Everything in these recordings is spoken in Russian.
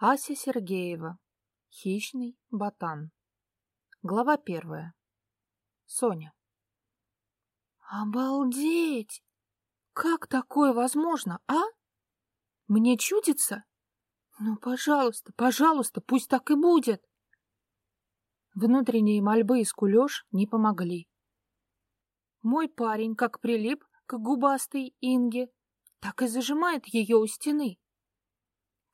Ася Сергеева. Хищный ботан. Глава первая. Соня. Обалдеть! Как такое возможно, а? Мне чудится? Ну, пожалуйста, пожалуйста, пусть так и будет. Внутренние мольбы и скулеж не помогли. Мой парень как прилип к губастой Инге, так и зажимает ее у стены.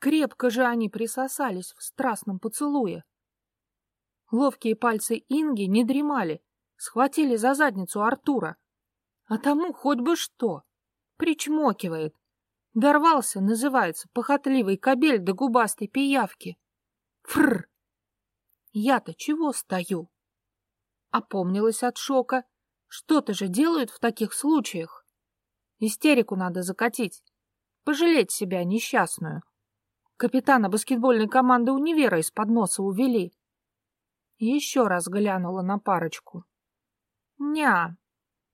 Крепко же они присосались в страстном поцелуе. Ловкие пальцы Инги не дремали, схватили за задницу Артура. А тому хоть бы что. Причмокивает. Дорвался, называется, похотливый кобель до губастой пиявки. Фрр! Я-то чего стою? Опомнилась от шока. Что-то же делают в таких случаях. Истерику надо закатить. Пожалеть себя несчастную. Капитана баскетбольной команды универа из-под носа увели. Еще раз глянула на парочку. Ня,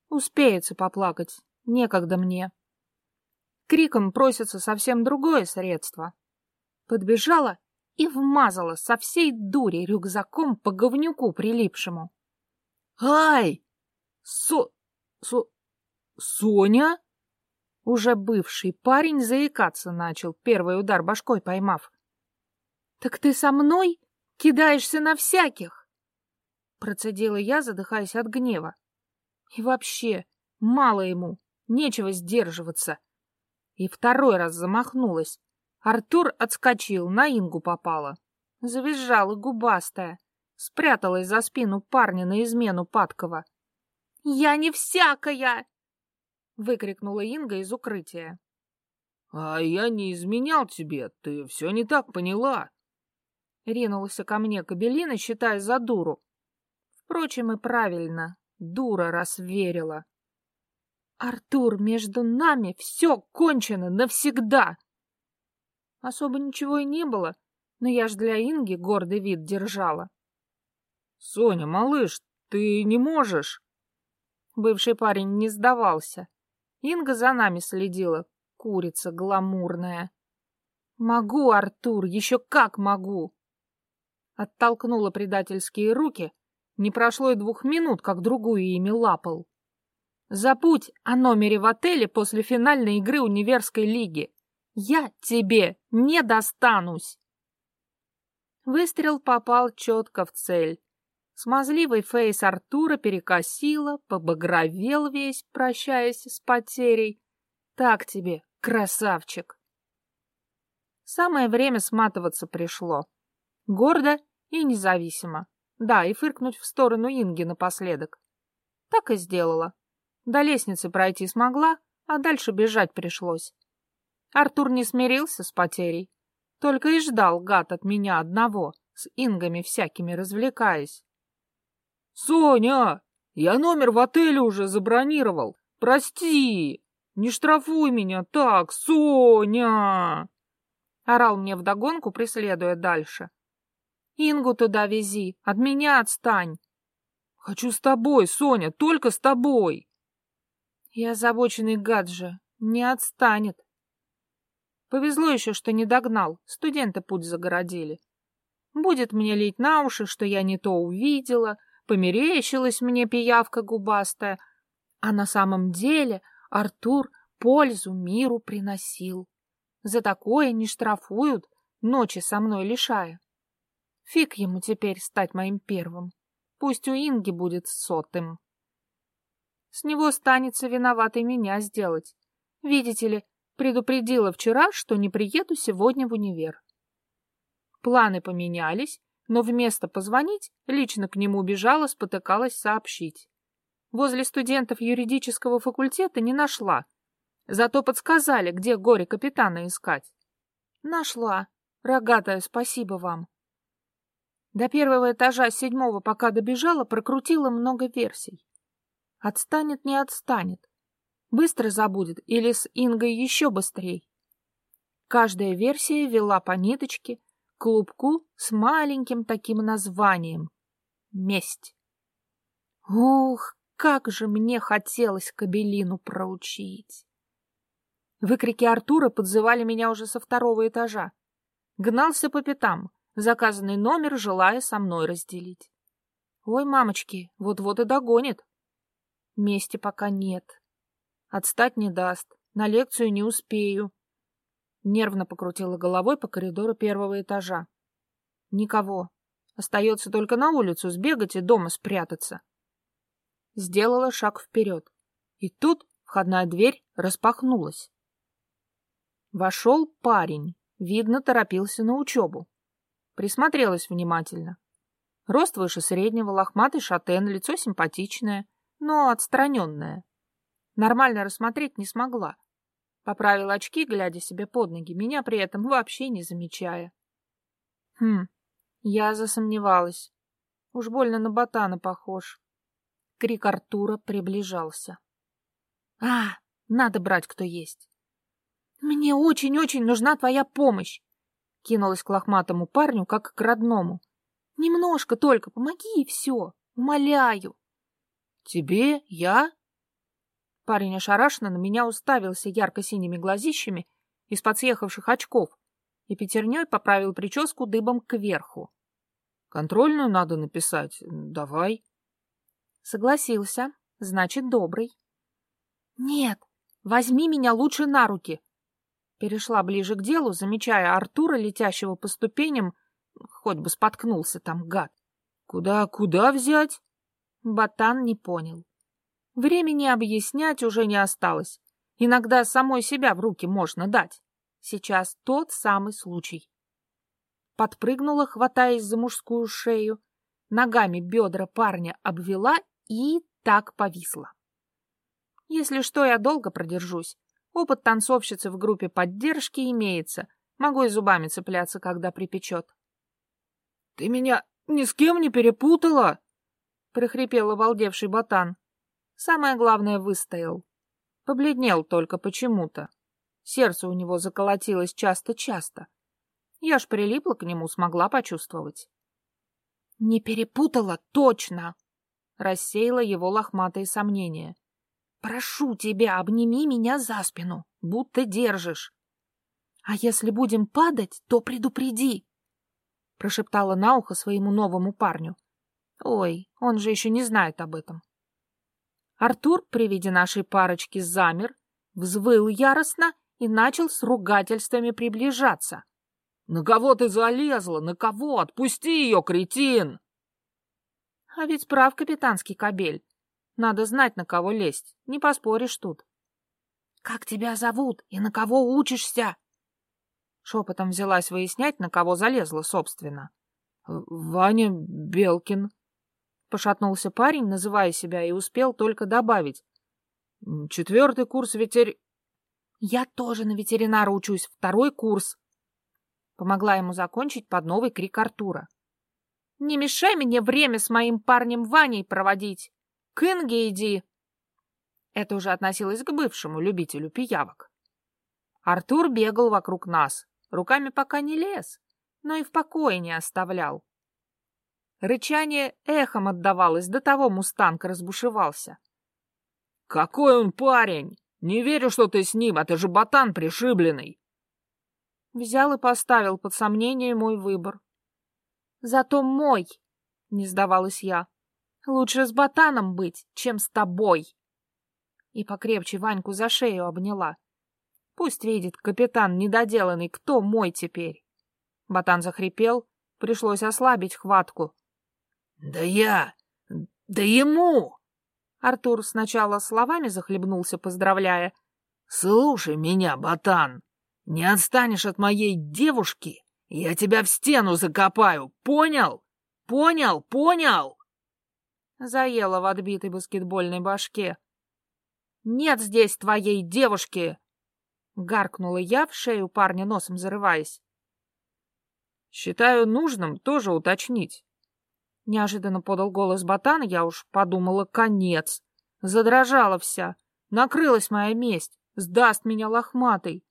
успеется поплакать, некогда мне. Криком просится совсем другое средство. Подбежала и вмазала со всей дури рюкзаком по говнюку прилипшему. «Ай! Со... Со... Соня?» Уже бывший парень заикаться начал, первый удар башкой поймав. «Так ты со мной кидаешься на всяких?» Процедила я, задыхаясь от гнева. «И вообще, мало ему, нечего сдерживаться». И второй раз замахнулась. Артур отскочил, на Ингу попала. Завизжала губастая, спряталась за спину парня на измену Падкова. «Я не всякая!» Выкрикнула Инга из укрытия. А я не изменял тебе, ты все не так поняла. Ринулся ко мне Кабелина, считая за дуру. Впрочем, и правильно, дура раз верила. Артур, между нами все кончено навсегда. Особо ничего и не было, но я ж для Инги гордый вид держала. Соня, малыш, ты не можешь. Бывший парень не сдавался. Инга за нами следила, курица гламурная. Могу, Артур, еще как могу. Оттолкнула предательские руки. Не прошло и двух минут, как другую ими лапал. Забудь о номере в отеле после финальной игры универской лиги. Я тебе не достанусь. Выстрел попал четко в цель. Смазливый фейс Артура перекосило, побагровел весь, прощаясь с потерей. Так тебе, красавчик! Самое время сматываться пришло. Гордо и независимо. Да, и фыркнуть в сторону Инги напоследок. Так и сделала. До лестницы пройти смогла, а дальше бежать пришлось. Артур не смирился с потерей. Только и ждал гад от меня одного, с Ингами всякими развлекаясь. «Соня, я номер в отеле уже забронировал. Прости, не штрафуй меня так, Соня!» Орал мне вдогонку, преследуя дальше. «Ингу туда вези, от меня отстань!» «Хочу с тобой, Соня, только с тобой!» Я озабоченный гад же, не отстанет. Повезло еще, что не догнал, студенты путь загородили. Будет мне лить на уши, что я не то увидела, померещилась мне пиявка губастая, а на самом деле Артур пользу миру приносил. За такое не штрафуют, ночи со мной лишая. Фиг ему теперь стать моим первым. Пусть у Инги будет сотым. С него станется виноватой меня сделать. Видите ли, предупредила вчера, что не приеду сегодня в универ. Планы поменялись, но вместо позвонить лично к нему бежала, спотыкалась сообщить. Возле студентов юридического факультета не нашла, зато подсказали, где горе капитана искать. Нашла. Рогатая, спасибо вам. До первого этажа седьмого, пока добежала, прокрутила много версий. Отстанет, не отстанет. Быстро забудет или с Ингой еще быстрей. Каждая версия вела по ниточке, клубку с маленьким таким названием — «Месть». Ух, как же мне хотелось Кабелину проучить! Выкрики Артура подзывали меня уже со второго этажа. Гнался по пятам, заказанный номер, желая со мной разделить. Ой, мамочки, вот-вот и догонит. Мести пока нет. Отстать не даст, на лекцию не успею. Нервно покрутила головой по коридору первого этажа. Никого. Остается только на улицу сбегать и дома спрятаться. Сделала шаг вперед. И тут входная дверь распахнулась. Вошел парень. Видно, торопился на учебу. Присмотрелась внимательно. Рост выше среднего, лохматый шатен, лицо симпатичное, но отстраненное. Нормально рассмотреть не смогла. Поправила очки, глядя себе под ноги, меня при этом вообще не замечая. Хм, я засомневалась. Уж больно на ботана похож. Крик Артура приближался. А, надо брать, кто есть. Мне очень-очень нужна твоя помощь. Кинулась к лохматому парню, как к родному. Немножко только, помоги и все. Умоляю. Тебе? Я? Парень ошарашенно на меня уставился ярко-синими глазищами из-под съехавших очков и пятерней поправил прическу дыбом кверху. Контрольную надо написать. Давай. Согласился. Значит, добрый. Нет, возьми меня лучше на руки. Перешла ближе к делу, замечая Артура, летящего по ступеням, хоть бы споткнулся там, гад. Куда, куда взять? Ботан не понял. Времени объяснять уже не осталось. Иногда самой себя в руки можно дать. Сейчас тот самый случай. Подпрыгнула, хватаясь за мужскую шею, ногами бедра парня обвела и так повисла. Если что, я долго продержусь. Опыт танцовщицы в группе поддержки имеется. Могу и зубами цепляться, когда припечет. — Ты меня ни с кем не перепутала? — прихрипел обалдевший ботан. Самое главное, выстоял. Побледнел только почему-то. Сердце у него заколотилось часто-часто. Я ж прилипла к нему, смогла почувствовать. — Не перепутала, точно! — рассеяла его лохматые сомнения. Прошу тебя, обними меня за спину, будто держишь. А если будем падать, то предупреди, — прошептала на ухо своему новому парню. Ой, он же еще не знает об этом. Артур при виде нашей парочки замер, взвыл яростно и начал с ругательствами приближаться. — На кого ты залезла? На кого? Отпусти ее, кретин! — А ведь прав капитанский кобель. Надо знать, на кого лезть. Не поспоришь тут. — Как тебя зовут и на кого учишься? Шепотом взялась выяснять, на кого залезла, собственно. — Ваня Белкин. Пошатнулся парень, называя себя, и успел только добавить. — Четвертый курс ветер... — Я тоже на ветеринара учусь, второй курс. Помогла ему закончить под новый крик Артура. — Не мешай мне время с моим парнем Ваней проводить. К Инге иди!» Это уже относилось к бывшему любителю пиявок. Артур бегал вокруг нас, руками пока не лез, но и в покое не оставлял. Рычание эхом отдавалось, до того мустанг разбушевался. «Какой он парень! Не верю, что ты с ним, это же ботан пришибленный!» Взял и поставил под сомнение мой выбор. «Зато мой!» — не сдавалась я. Лучше с ботаном быть, чем с тобой. И покрепче Ваньку за шею обняла. Пусть видит капитан недоделанный, кто мой теперь. Ботан захрипел, пришлось ослабить хватку. — Да я... да ему! Артур сначала словами захлебнулся, поздравляя. — Слушай меня, ботан, не отстанешь от моей девушки, я тебя в стену закопаю, понял? Понял, понял? Заела в отбитой баскетбольной башке. «Нет здесь твоей девушки!» Гаркнула я в шею парня носом зарываясь. «Считаю нужным тоже уточнить». Неожиданно подал голос ботана, я уж подумала, конец. Задрожала вся. Накрылась моя месть. Сдаст меня лохматый.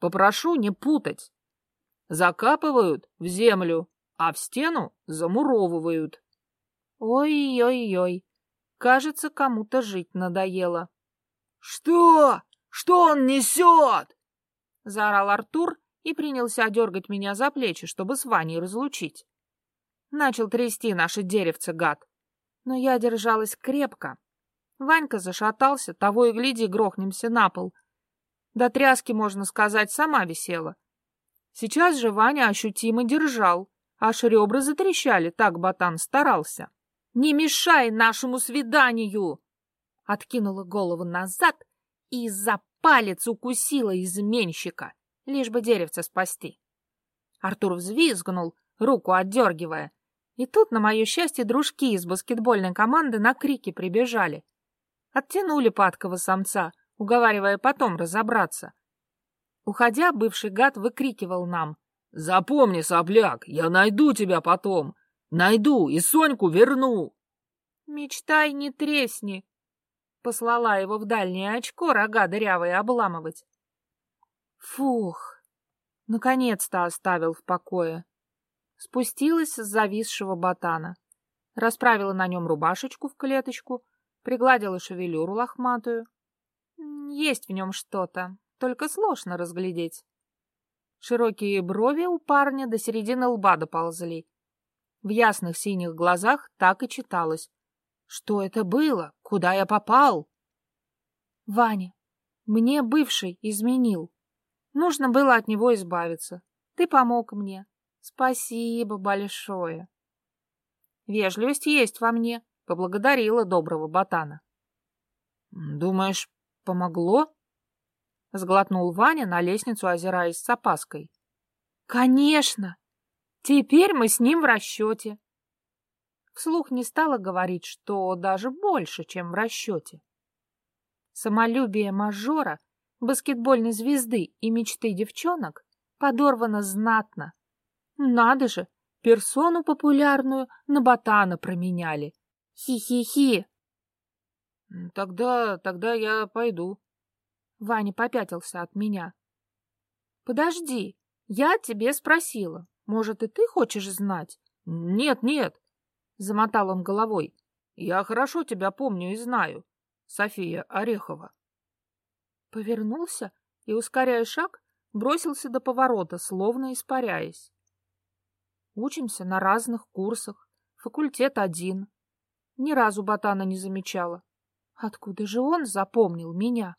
Попрошу не путать. Закапывают в землю, а в стену замуровывают. Ой-ой-ой, кажется, кому-то жить надоело. — Что? Что он несет? — заорал Артур и принялся дергать меня за плечи, чтобы с Ваней разлучить. Начал трясти наше деревце, гад. Но я держалась крепко. Ванька зашатался, того и гляди, грохнемся на пол. До тряски, можно сказать, сама висела. Сейчас же Ваня ощутимо держал, аж ребра затрещали, так ботан старался. «Не мешай нашему свиданию!» Откинула голову назад и за палец укусила изменщика, лишь бы деревце спасти. Артур взвизгнул, руку отдергивая. И тут, на мое счастье, дружки из баскетбольной команды на крики прибежали. Оттянули падкого самца, уговаривая потом разобраться. Уходя, бывший гад выкрикивал нам. «Запомни, сопляк, я найду тебя потом! Найду и Соньку верну!» «Мечтай, не тресни!» Послала его в дальнее очко рога дырявые обламывать. Фух! Наконец-то оставил в покое. Спустилась с зависшего ботана. Расправила на нем рубашечку в клеточку, пригладила шевелюру лохматую. Есть в нем что-то, только сложно разглядеть. Широкие брови у парня до середины лба доползли. В ясных синих глазах так и читалось. Что это было? Куда я попал? Ваня, мне бывший изменил. Нужно было от него избавиться. Ты помог мне. Спасибо большое. Вежливость есть во мне, поблагодарила доброго ботана. Думаешь, помогло? Сглотнул Ваня на лестницу, озираясь с опаской. Конечно! Теперь мы с ним в расчете. Вслух не стала говорить, что даже больше, чем в расчете. Самолюбие мажора, баскетбольной звезды и мечты девчонок подорвано знатно. Надо же, персону популярную на ботана променяли. Хи-хи-хи. Тогда, тогда я пойду. Ваня попятился от меня. Подожди, я тебе спросила. Может, и ты хочешь знать? Нет, нет, — замотал он головой. «Я хорошо тебя помню и знаю, София Орехова». Повернулся и, ускоряя шаг, бросился до поворота, словно испаряясь. Учимся на разных курсах, факультет один. Ни разу ботана не замечала. Откуда же он запомнил меня?